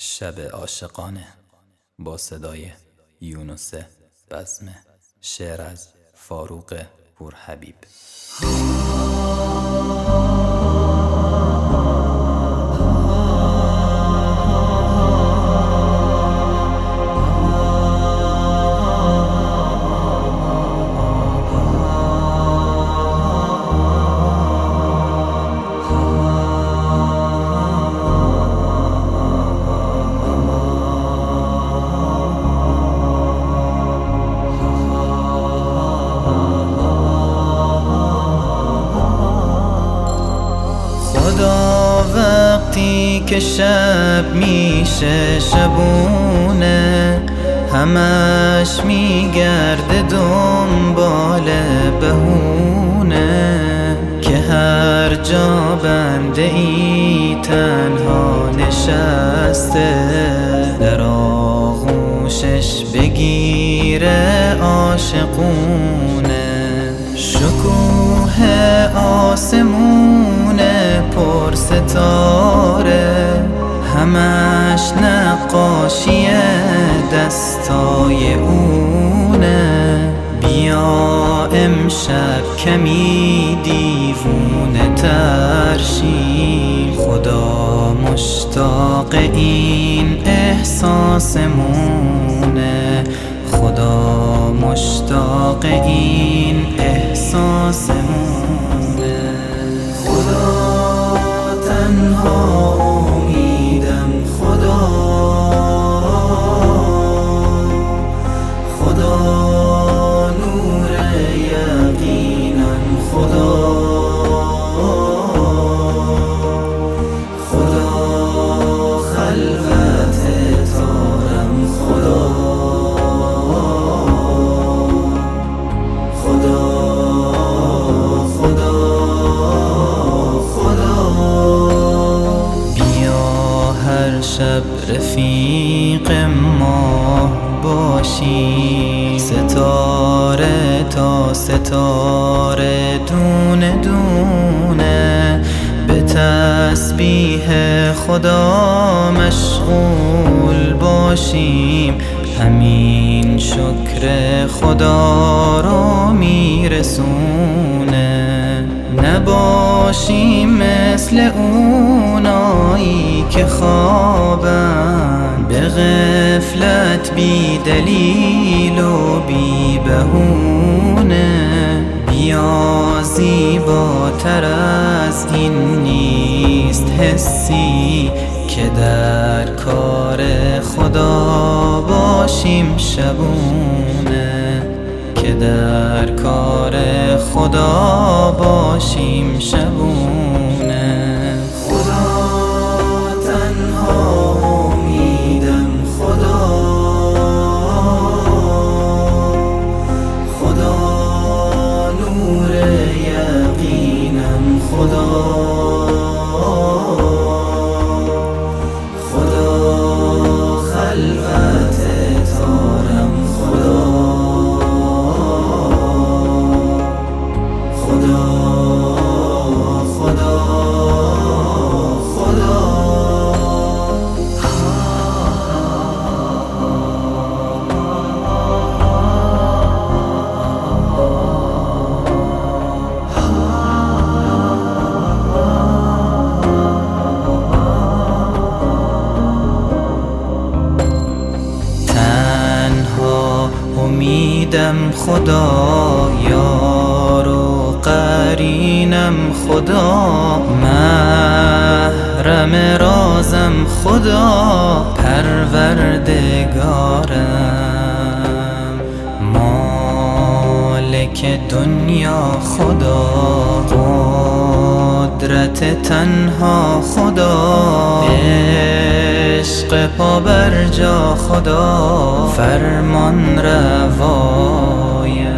شب عاشقانه با صدای یونس بزمه شعر از فاروق پورحبیب خدا وقتی که شب میشه شبونه همش میگرده دنبال بهونه. که هر جا بنده ای تنها نشسته در آغوشش بگیره عاشقونه. شکوه آسمون نقاشی دستای اونه. بیا امشب کمی دیوونه ترشی خدا مشتاق این احساسمونه. خدا مشتاق این احساسمونه. شب رفیق ما باشی ستاره تا ستاره دونه دونه. به تسبیح خدا مشغول باشیم. همین شکر خدا رو میرسونه. نباشیم مثل اونایی که خوابن. به غفلت بی دلیل و بی بهونه. بیا زیباتر از این نیست حسی که در کار خدا باشیم شبونه. که در کار خدا باشیم امیدم خدا یار و قرینم خدا محرم رازم خدا پروردگارم مالک دنیا خدا قدرت تنها خدا. عشق پا بر جا خدا فرمان روایم